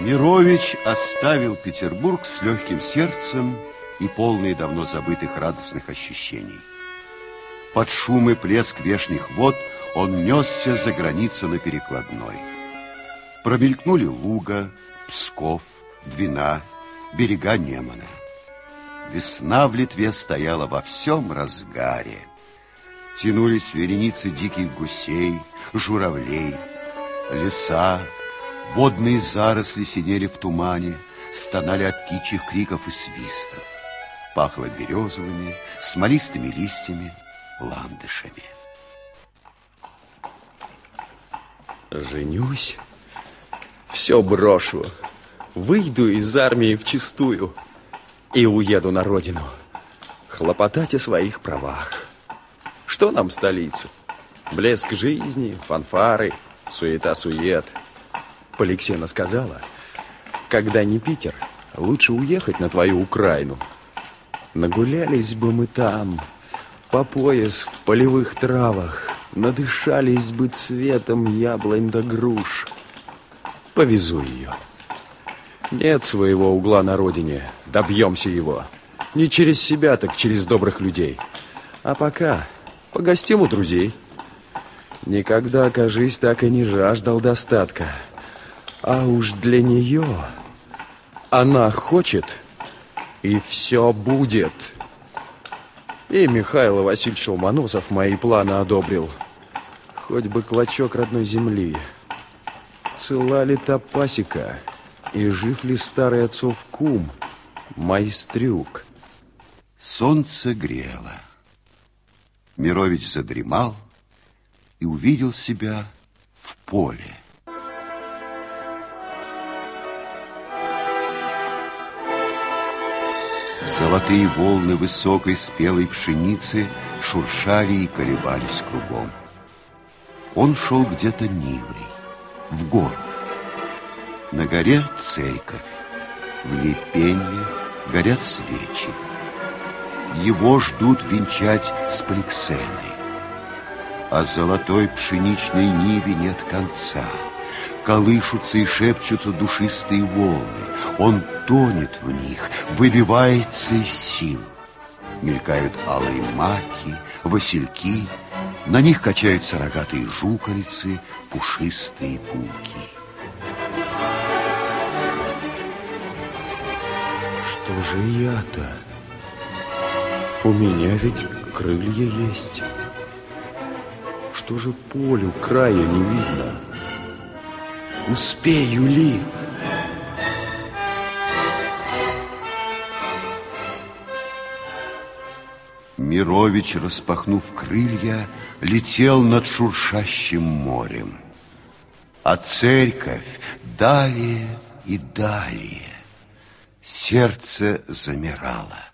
Мирович оставил Петербург с легким сердцем и полный давно забытых радостных ощущений. Под шум и плеск вешних вод он несся за границу на перекладной. Промелькнули Луга, Псков, Двина, берега Немана. Весна в Литве стояла во всем разгаре. Тянулись вереницы диких гусей, журавлей, леса, водные заросли сидели в тумане, стонали от птичьих криков и свистов. Пахло березовыми, смолистыми листьями, ландышами. Женюсь, все брошу, выйду из армии в чистую и уеду на родину. Хлопотать о своих правах. Что нам столица? Блеск жизни, фанфары, суета-сует. Поликсена сказала, когда не Питер, лучше уехать на твою Украину. Нагулялись бы мы там, по пояс в полевых травах, надышались бы цветом яблонь да груш. Повезу ее. Нет своего угла на родине, добьемся его. Не через себя, так через добрых людей. А пока погостим у друзей. Никогда, кажись, так и не жаждал достатка. А уж для нее она хочет, и все будет. И Михаил Васильевич Ломоносов мои планы одобрил. Хоть бы клочок родной земли. Цела ли та пасека? И жив ли старый отцов кум, майстрюк? Солнце грело. Мирович задремал и увидел себя в поле. Золотые волны высокой спелой пшеницы шуршали и колебались кругом. Он шел где-то Нивой, в гору. На горе церковь, в ней пенье, горят свечи. Его ждут венчать с Поликсеной. А золотой пшеничной ниве нет конца. Колышутся и шепчутся душистые волны. Он тонет в них, выбивается из сил. Мелькают алые маки, васильки, на них качаются рогатые жуколицы, пушистые пауки. Что же я-то? У меня ведь крылья есть. Что же полю края не видно? Успею ли? Мирович, распахнув крылья, летел над шуршащим морем. А церковь далее и далее. Сердце замирало.